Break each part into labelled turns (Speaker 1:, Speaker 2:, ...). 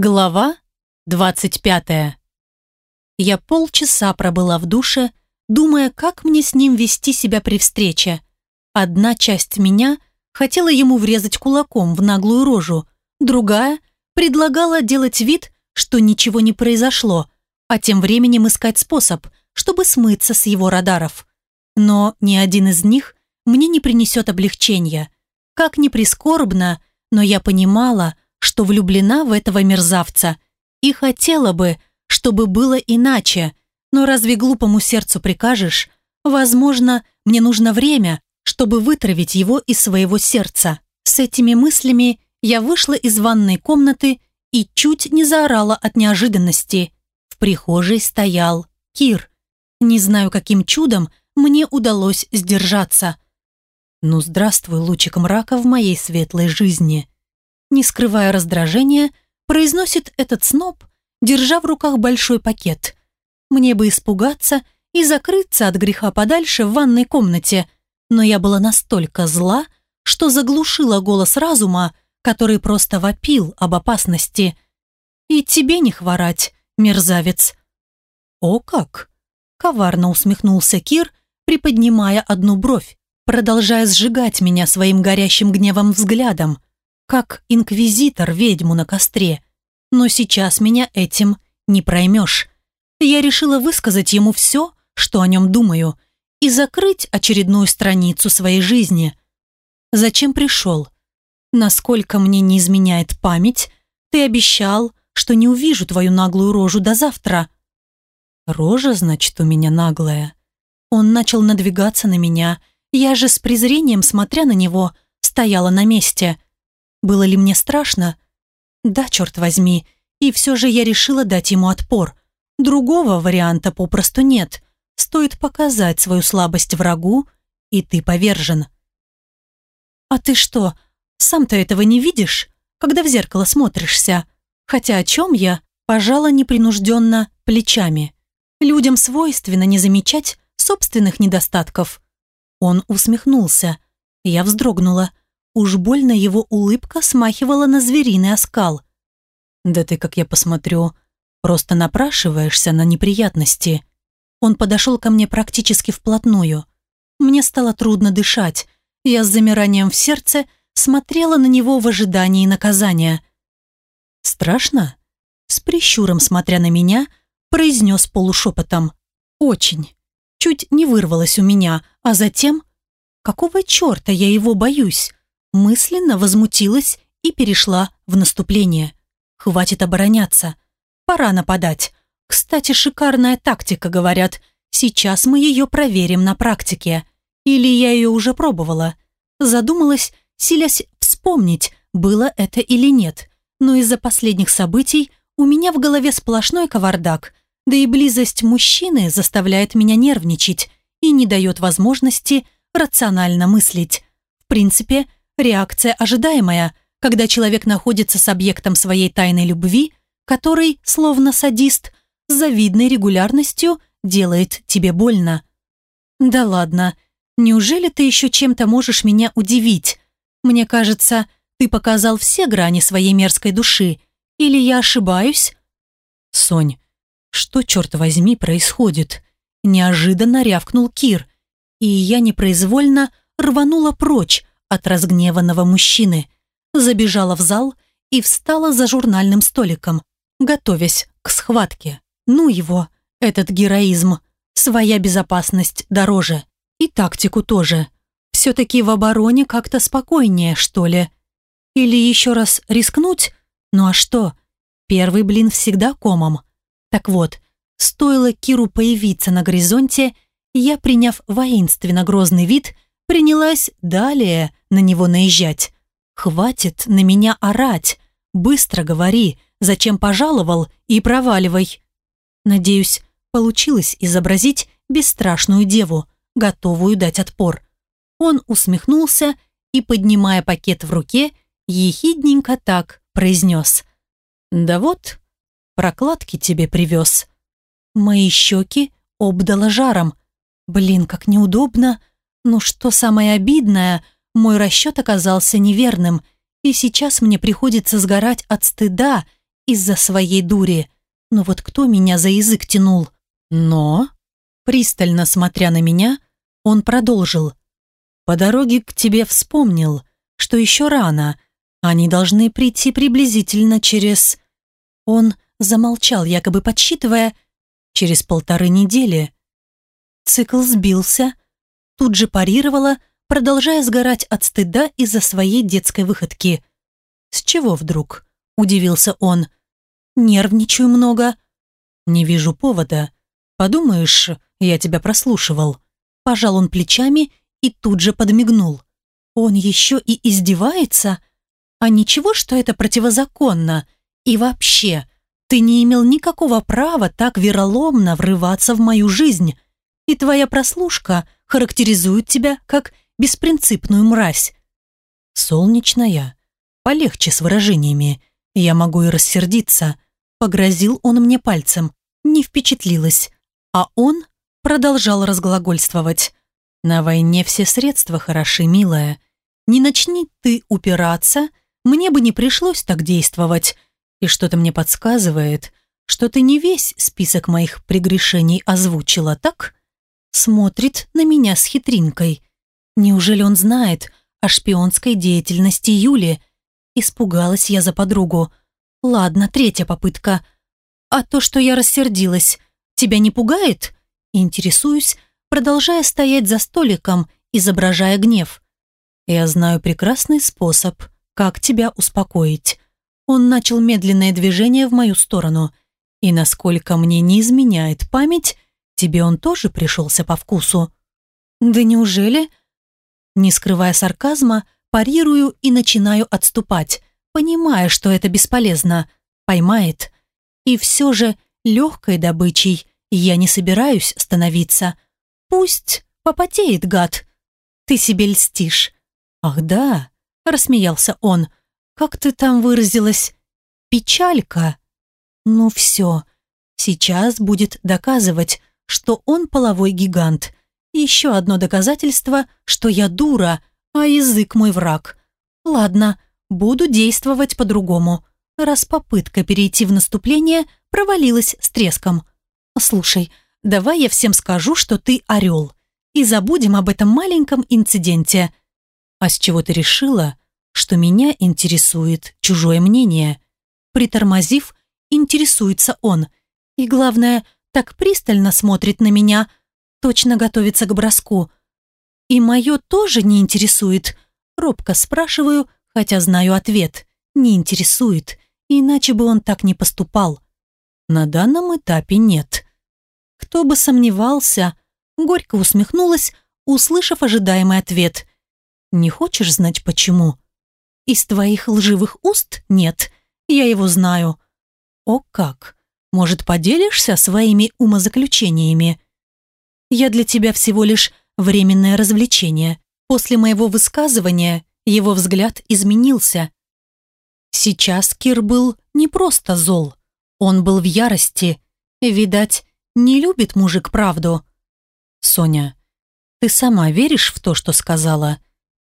Speaker 1: Глава 25. Я полчаса пробыла в душе, думая, как мне с ним вести себя при встрече. Одна часть меня хотела ему врезать кулаком в наглую рожу, другая предлагала делать вид, что ничего не произошло, а тем временем искать способ, чтобы смыться с его радаров. Но ни один из них мне не принесет облегчения. Как ни прискорбно, но я понимала, что влюблена в этого мерзавца и хотела бы, чтобы было иначе, но разве глупому сердцу прикажешь? Возможно, мне нужно время, чтобы вытравить его из своего сердца. С этими мыслями я вышла из ванной комнаты и чуть не заорала от неожиданности. В прихожей стоял Кир. Не знаю, каким чудом мне удалось сдержаться. Ну, здравствуй, лучик мрака в моей светлой жизни не скрывая раздражения, произносит этот сноб, держа в руках большой пакет. Мне бы испугаться и закрыться от греха подальше в ванной комнате, но я была настолько зла, что заглушила голос разума, который просто вопил об опасности. «И тебе не хворать, мерзавец!» «О как!» — коварно усмехнулся Кир, приподнимая одну бровь, продолжая сжигать меня своим горящим гневом взглядом как инквизитор ведьму на костре. Но сейчас меня этим не проймешь. Я решила высказать ему все, что о нем думаю, и закрыть очередную страницу своей жизни. Зачем пришел? Насколько мне не изменяет память, ты обещал, что не увижу твою наглую рожу до завтра. Рожа, значит, у меня наглая. Он начал надвигаться на меня. Я же с презрением, смотря на него, стояла на месте. Было ли мне страшно? Да, черт возьми. И все же я решила дать ему отпор. Другого варианта попросту нет. Стоит показать свою слабость врагу, и ты повержен. А ты что, сам-то этого не видишь, когда в зеркало смотришься? Хотя о чем я, пожала непринужденно плечами. Людям свойственно не замечать собственных недостатков. Он усмехнулся. Я вздрогнула. Уж больно его улыбка смахивала на звериный оскал. «Да ты, как я посмотрю, просто напрашиваешься на неприятности». Он подошел ко мне практически вплотную. Мне стало трудно дышать. Я с замиранием в сердце смотрела на него в ожидании наказания. «Страшно?» С прищуром смотря на меня, произнес полушепотом. «Очень». Чуть не вырвалось у меня, а затем... Какого черта я его боюсь? Мысленно возмутилась и перешла в наступление. Хватит обороняться. Пора нападать. Кстати, шикарная тактика, говорят. Сейчас мы ее проверим на практике. Или я ее уже пробовала. Задумалась, силясь вспомнить, было это или нет. Но из-за последних событий у меня в голове сплошной кавардак, да и близость мужчины заставляет меня нервничать и не дает возможности рационально мыслить. В принципе, Реакция ожидаемая, когда человек находится с объектом своей тайной любви, который, словно садист, с завидной регулярностью делает тебе больно. Да ладно, неужели ты еще чем-то можешь меня удивить? Мне кажется, ты показал все грани своей мерзкой души. Или я ошибаюсь? Сонь, что, черт возьми, происходит? Неожиданно рявкнул Кир, и я непроизвольно рванула прочь, от разгневанного мужчины, забежала в зал и встала за журнальным столиком, готовясь к схватке. Ну его, этот героизм, своя безопасность дороже. И тактику тоже. Все-таки в обороне как-то спокойнее, что ли. Или еще раз рискнуть? Ну а что? Первый блин всегда комом. Так вот, стоило Киру появиться на горизонте, я, приняв воинственно грозный вид, принялась далее на него наезжать. «Хватит на меня орать! Быстро говори, зачем пожаловал и проваливай!» Надеюсь, получилось изобразить бесстрашную деву, готовую дать отпор. Он усмехнулся и, поднимая пакет в руке, ехидненько так произнес. «Да вот, прокладки тебе привез». Мои щеки обдало жаром. Блин, как неудобно. Ну что самое обидное, мой расчет оказался неверным, и сейчас мне приходится сгорать от стыда из-за своей дури. Но вот кто меня за язык тянул? Но, пристально смотря на меня, он продолжил. По дороге к тебе вспомнил, что еще рано. Они должны прийти приблизительно через... Он замолчал, якобы подсчитывая, через полторы недели. Цикл сбился, тут же парировала, продолжая сгорать от стыда из-за своей детской выходки. «С чего вдруг?» – удивился он. «Нервничаю много». «Не вижу повода. Подумаешь, я тебя прослушивал». Пожал он плечами и тут же подмигнул. «Он еще и издевается? А ничего, что это противозаконно? И вообще, ты не имел никакого права так вероломно врываться в мою жизнь, и твоя прослушка характеризует тебя как беспринципную мразь. Солнечная, полегче с выражениями, я могу и рассердиться. Погрозил он мне пальцем, не впечатлилась, а он продолжал разглагольствовать. На войне все средства хороши, милая. Не начни ты упираться, мне бы не пришлось так действовать. И что-то мне подсказывает, что ты не весь список моих прегрешений озвучила, так? Смотрит на меня с хитринкой. Неужели он знает о шпионской деятельности Юли? Испугалась я за подругу. Ладно, третья попытка. А то, что я рассердилась, тебя не пугает? Интересуюсь, продолжая стоять за столиком, изображая гнев. Я знаю прекрасный способ, как тебя успокоить. Он начал медленное движение в мою сторону. И насколько мне не изменяет память, тебе он тоже пришелся по вкусу. Да неужели? Не скрывая сарказма, парирую и начинаю отступать, понимая, что это бесполезно. Поймает. И все же легкой добычей я не собираюсь становиться. Пусть попотеет, гад. Ты себе льстишь. Ах да, рассмеялся он. Как ты там выразилась? Печалька. Ну все, сейчас будет доказывать, что он половой гигант. Еще одно доказательство, что я дура, а язык мой враг. Ладно, буду действовать по-другому, раз попытка перейти в наступление провалилась с треском. Слушай, давай я всем скажу, что ты орел, и забудем об этом маленьком инциденте. А с чего ты решила, что меня интересует чужое мнение. Притормозив, интересуется он. И главное, так пристально смотрит на меня, точно готовится к броску. И мое тоже не интересует. Робко спрашиваю, хотя знаю ответ. Не интересует, иначе бы он так не поступал. На данном этапе нет. Кто бы сомневался, горько усмехнулась, услышав ожидаемый ответ. «Не хочешь знать почему?» Из твоих лживых уст нет. Я его знаю. О как! Может, поделишься своими умозаключениями? Я для тебя всего лишь временное развлечение. После моего высказывания его взгляд изменился. Сейчас Кир был не просто зол. Он был в ярости. Видать, не любит мужик правду. Соня, ты сама веришь в то, что сказала?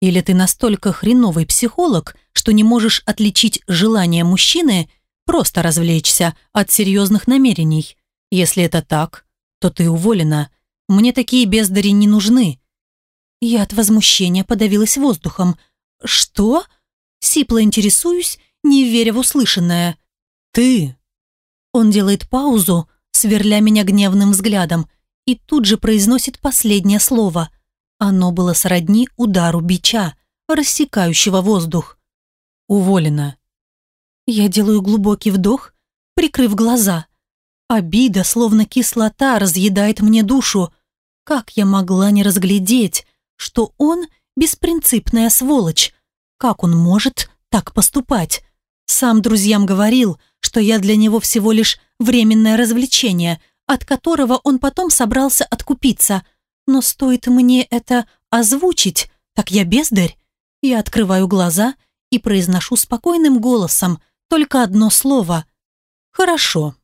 Speaker 1: Или ты настолько хреновый психолог, что не можешь отличить желание мужчины просто развлечься от серьезных намерений? Если это так, то ты уволена. Мне такие бездари не нужны». Я от возмущения подавилась воздухом. «Что?» Сипло интересуюсь, не веря в услышанное. «Ты!» Он делает паузу, сверля меня гневным взглядом, и тут же произносит последнее слово – оно было сродни удару бича, рассекающего воздух. Уволена. Я делаю глубокий вдох, прикрыв глаза. Обида, словно кислота, разъедает мне душу. Как я могла не разглядеть, что он беспринципная сволочь? Как он может так поступать? Сам друзьям говорил, что я для него всего лишь временное развлечение, от которого он потом собрался откупиться – но стоит мне это озвучить, так я бездарь. Я открываю глаза и произношу спокойным голосом только одно слово. «Хорошо».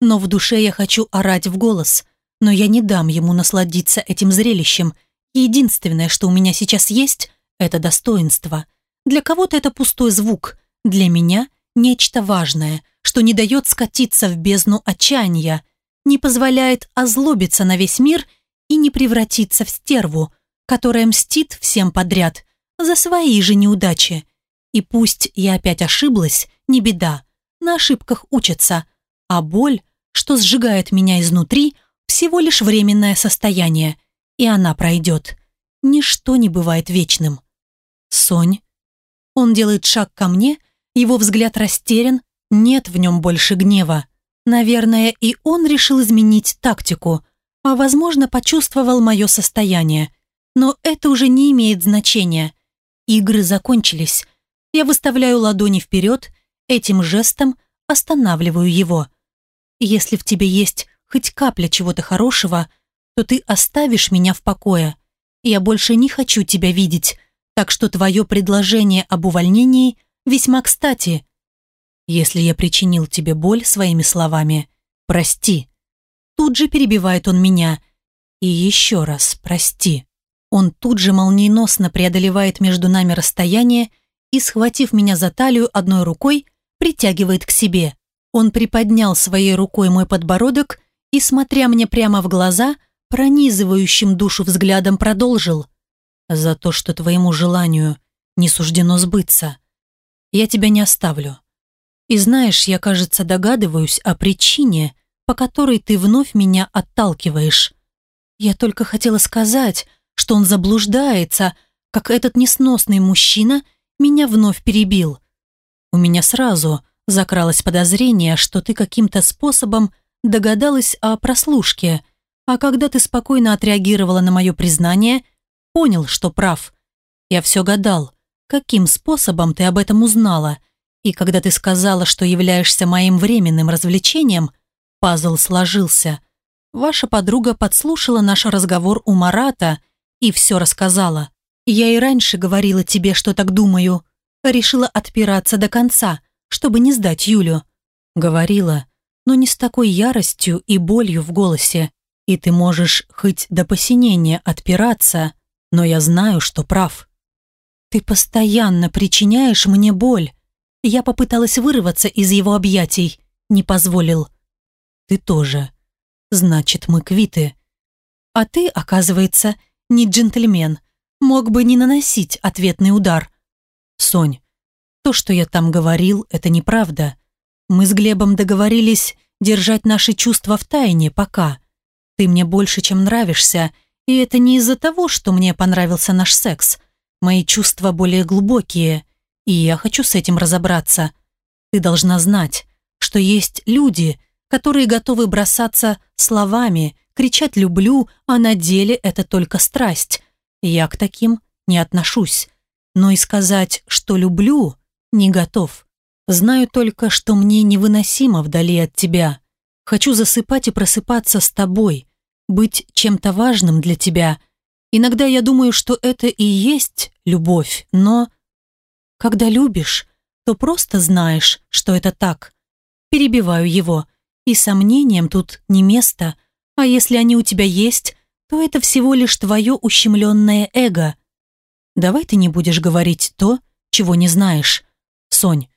Speaker 1: Но в душе я хочу орать в голос, но я не дам ему насладиться этим зрелищем. Единственное, что у меня сейчас есть, это достоинство. Для кого-то это пустой звук, для меня нечто важное, что не дает скатиться в бездну отчаяния, не позволяет озлобиться на весь мир и не превратиться в стерву, которая мстит всем подряд за свои же неудачи. И пусть я опять ошиблась, не беда, на ошибках учатся, а боль, что сжигает меня изнутри, всего лишь временное состояние, и она пройдет. Ничто не бывает вечным. Сонь. Он делает шаг ко мне, его взгляд растерян, нет в нем больше гнева. Наверное, и он решил изменить тактику, а, возможно, почувствовал мое состояние. Но это уже не имеет значения. Игры закончились. Я выставляю ладони вперед, этим жестом останавливаю его. Если в тебе есть хоть капля чего-то хорошего, то ты оставишь меня в покое. Я больше не хочу тебя видеть, так что твое предложение об увольнении весьма кстати. Если я причинил тебе боль своими словами, прости. Тут же перебивает он меня. И еще раз прости. Он тут же молниеносно преодолевает между нами расстояние и, схватив меня за талию одной рукой, притягивает к себе. Он приподнял своей рукой мой подбородок и, смотря мне прямо в глаза, пронизывающим душу взглядом продолжил. «За то, что твоему желанию не суждено сбыться, я тебя не оставлю. И знаешь, я, кажется, догадываюсь о причине, по которой ты вновь меня отталкиваешь. Я только хотела сказать, что он заблуждается, как этот несносный мужчина меня вновь перебил. У меня сразу закралось подозрение, что ты каким-то способом догадалась о прослушке, а когда ты спокойно отреагировала на мое признание, понял, что прав. Я все гадал, каким способом ты об этом узнала, и когда ты сказала, что являешься моим временным развлечением, пазл сложился. Ваша подруга подслушала наш разговор у Марата и все рассказала. Я и раньше говорила тебе, что так думаю. Решила отпираться до конца, чтобы не сдать Юлю. Говорила, но не с такой яростью и болью в голосе. И ты можешь хоть до посинения отпираться, но я знаю, что прав. Ты постоянно причиняешь мне боль. Я попыталась вырваться из его объятий, не позволил. Ты тоже. Значит, мы квиты. А ты, оказывается, не джентльмен. Мог бы не наносить ответный удар. Сонь, то, что я там говорил, это неправда. Мы с Глебом договорились держать наши чувства в тайне пока. Ты мне больше, чем нравишься, и это не из-за того, что мне понравился наш секс. Мои чувства более глубокие, и я хочу с этим разобраться. Ты должна знать, что есть люди, которые готовы бросаться словами, кричать «люблю», а на деле это только страсть. Я к таким не отношусь. Но и сказать, что люблю, не готов. Знаю только, что мне невыносимо вдали от тебя. Хочу засыпать и просыпаться с тобой, быть чем-то важным для тебя. Иногда я думаю, что это и есть любовь, но... Когда любишь, то просто знаешь, что это так. Перебиваю его, и сомнениям тут не место, а если они у тебя есть, то это всего лишь твое ущемленное эго. Давай ты не будешь говорить то, чего не знаешь. Сонь,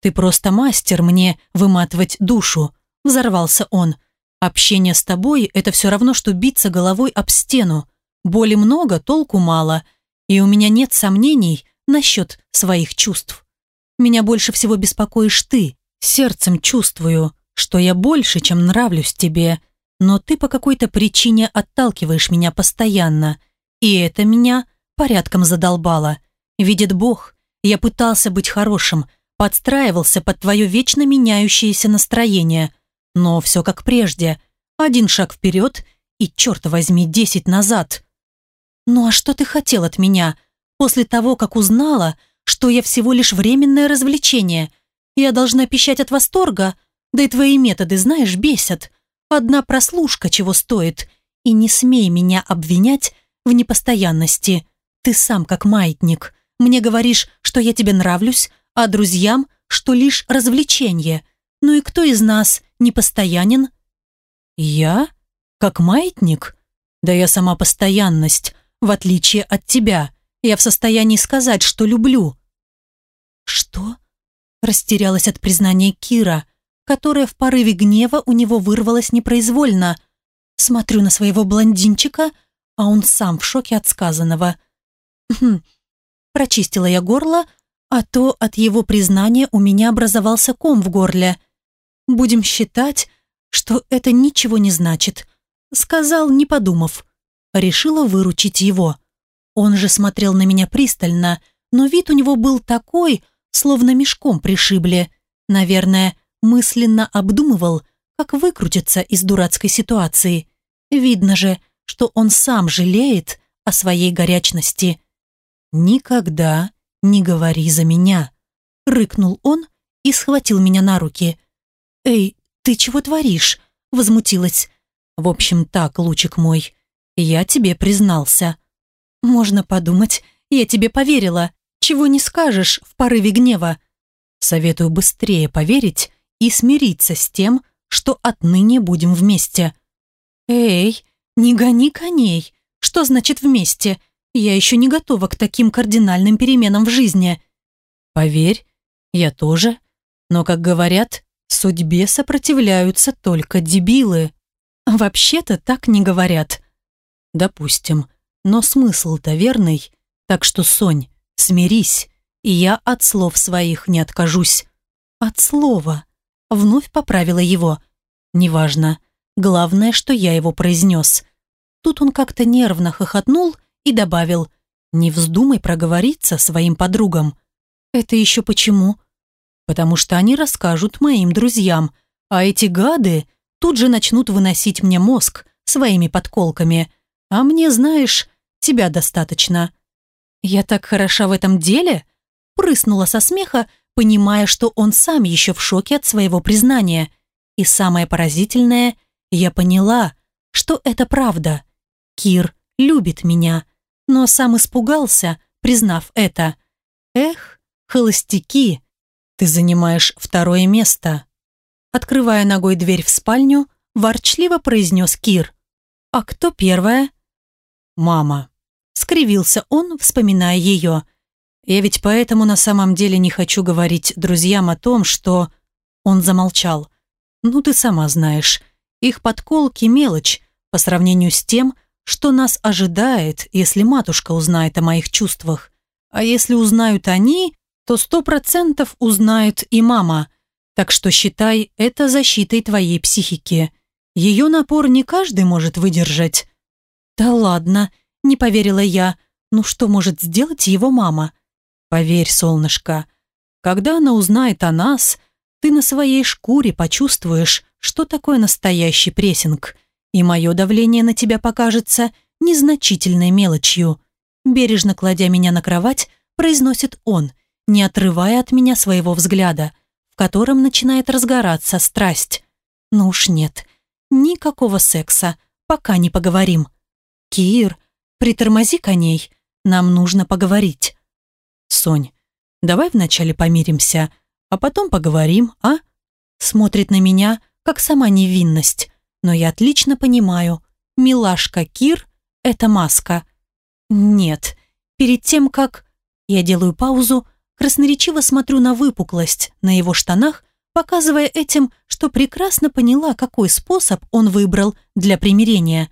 Speaker 1: «Ты просто мастер мне выматывать душу», – взорвался он. «Общение с тобой – это все равно, что биться головой об стену. Боли много, толку мало, и у меня нет сомнений насчет своих чувств. Меня больше всего беспокоишь ты. Сердцем чувствую, что я больше, чем нравлюсь тебе, но ты по какой-то причине отталкиваешь меня постоянно, и это меня порядком задолбало. Видит Бог, я пытался быть хорошим – подстраивался под твое вечно меняющееся настроение. Но все как прежде. Один шаг вперед и, черт возьми, десять назад. Ну а что ты хотел от меня? После того, как узнала, что я всего лишь временное развлечение. Я должна пищать от восторга? Да и твои методы, знаешь, бесят. Одна прослушка чего стоит. И не смей меня обвинять в непостоянности. Ты сам как маятник. Мне говоришь, что я тебе нравлюсь, а друзьям, что лишь развлечение. Ну и кто из нас не постоянен? Я? Как маятник? Да я сама постоянность, в отличие от тебя. Я в состоянии сказать, что люблю. Что? Растерялась от признания Кира. которое в порыве гнева у него вырвалось непроизвольно. Смотрю на своего блондинчика, а он сам в шоке от сказанного. Хм, прочистила я горло, а то от его признания у меня образовался ком в горле. Будем считать, что это ничего не значит. Сказал, не подумав. Решила выручить его. Он же смотрел на меня пристально, но вид у него был такой, словно мешком пришибли. Наверное, мысленно обдумывал, как выкрутиться из дурацкой ситуации. Видно же, что он сам жалеет о своей горячности. «Никогда не говори за меня», — рыкнул он и схватил меня на руки. «Эй, ты чего творишь?» — возмутилась. «В общем так, лучик мой, я тебе признался». «Можно подумать, я тебе поверила. Чего не скажешь в порыве гнева?» «Советую быстрее поверить и смириться с тем, что отныне будем вместе». «Эй, не гони коней. Что значит вместе? Я еще не готова к таким кардинальным переменам в жизни». «Поверь, я тоже. Но, как говорят, судьбе сопротивляются только дебилы». «Вообще-то так не говорят». «Допустим. Но смысл-то верный. Так что, Сонь, смирись, и я от слов своих не откажусь». «От слова?» Вновь поправила его. «Неважно. Главное, что я его произнес». Тут он как-то нервно хохотнул и добавил «Не вздумай проговориться своим подругам». «Это еще почему?» «Потому что они расскажут моим друзьям, а эти гады тут же начнут выносить мне мозг своими подколками. А мне, знаешь, тебя достаточно». «Я так хороша в этом деле?» Прыснула со смеха, понимая, что он сам еще в шоке от своего признания. И самое поразительное, я поняла, что это правда. Кир любит меня, но сам испугался, признав это. Эх, холостяки, ты занимаешь второе место. Открывая ногой дверь в спальню, ворчливо произнес Кир. А кто первая? Мама. Скривился он, вспоминая ее. Я ведь поэтому на самом деле не хочу говорить друзьям о том, что... Он замолчал. Ну, ты сама знаешь. Их подколки мелочь по сравнению с тем, что нас ожидает, если матушка узнает о моих чувствах. А если узнают они, то сто процентов узнает и мама. Так что считай это защитой твоей психики. Ее напор не каждый может выдержать. Да ладно, не поверила я. Ну что может сделать его мама? Поверь, солнышко, когда она узнает о нас, ты на своей шкуре почувствуешь, что такое настоящий прессинг – и мое давление на тебя покажется незначительной мелочью. Бережно кладя меня на кровать, произносит он, не отрывая от меня своего взгляда, в котором начинает разгораться страсть. Ну уж нет, никакого секса, пока не поговорим. Кир, притормози коней, нам нужно поговорить. Сонь, давай вначале помиримся, а потом поговорим, а? Смотрит на меня, как сама невинность но я отлично понимаю, милашка Кир – это маска. Нет, перед тем, как... Я делаю паузу, красноречиво смотрю на выпуклость на его штанах, показывая этим, что прекрасно поняла, какой способ он выбрал для примирения.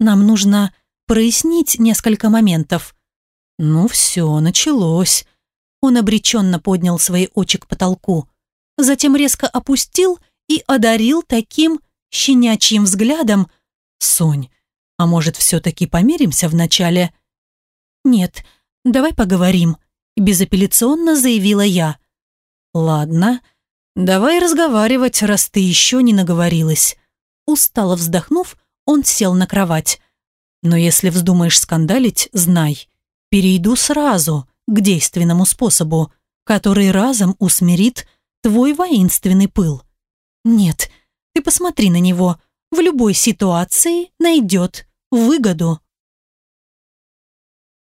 Speaker 1: Нам нужно прояснить несколько моментов. Ну все, началось. Он обреченно поднял свои очи к потолку, затем резко опустил и одарил таким щенячьим взглядом. «Сонь, а может, все-таки помиримся вначале?» «Нет, давай поговорим», – безапелляционно заявила я. «Ладно, давай разговаривать, раз ты еще не наговорилась». Устало вздохнув, он сел на кровать. «Но если вздумаешь скандалить, знай, перейду сразу к действенному способу, который разом усмирит твой воинственный пыл». «Нет, ты посмотри на него. В любой ситуации найдет выгоду.